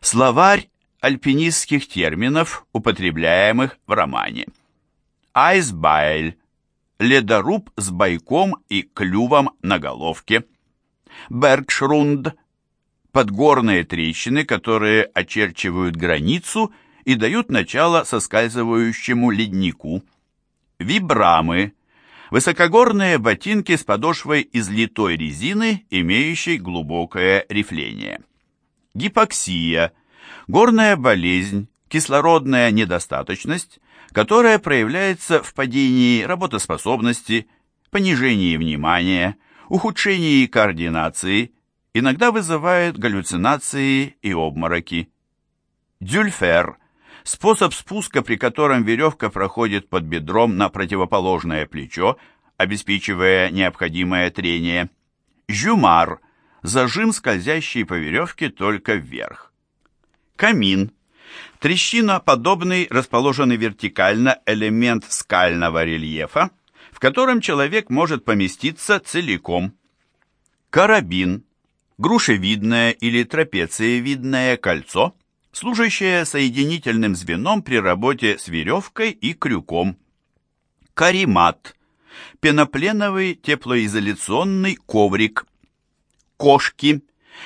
Словарь альпинистских терминов, употребляемых в романе. Айсбайль – ледоруб с бойком и клювом на головке. Бергшрунд – подгорные трещины, которые очерчивают границу и дают начало соскальзывающему леднику. Вибрамы – высокогорные ботинки с подошвой из литой резины, имеющей глубокое рифление. Гипоксия – Горная болезнь, кислородная недостаточность, которая проявляется в падении работоспособности, понижении внимания, ухудшении координации, иногда вызывает галлюцинации и обмороки. Дюльфер – способ спуска, при котором веревка проходит под бедром на противоположное плечо, обеспечивая необходимое трение. Жюмар – зажим, скользящий по веревке только вверх. Камин. Трещина, подобный, расположенный вертикально элемент скального рельефа, в котором человек может поместиться целиком. Карабин. Грушевидное или трапециевидное кольцо, служащее соединительным звеном при работе с веревкой и крюком. Каримат. Пенопленовый теплоизоляционный коврик. Кошки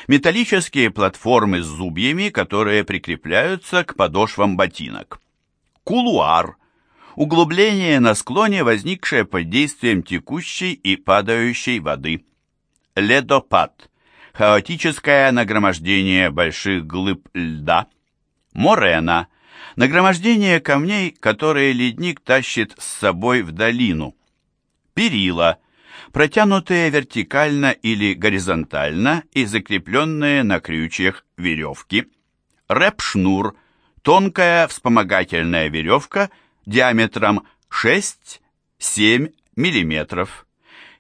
металлические платформы с зубьями, которые прикрепляются к подошвам ботинок. Кулуар – углубление на склоне, возникшее под действием текущей и падающей воды. Ледопад – хаотическое нагромождение больших глыб льда. Морена – нагромождение камней, которые ледник тащит с собой в долину. Перила – протянутые вертикально или горизонтально и закрепленные на крючьях веревки. Рэп-шнур – тонкая вспомогательная веревка диаметром 6-7 мм.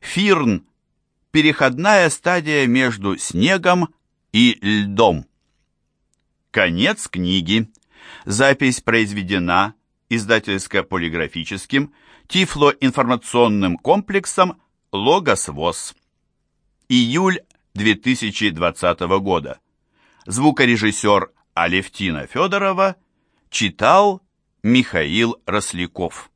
Фирн – переходная стадия между снегом и льдом. Конец книги. Запись произведена издательско-полиграфическим тифлоинформационным комплексом Логос ВОЗ. Июль 2020 года. Звукорежиссер Алевтина Федорова читал Михаил Росляков.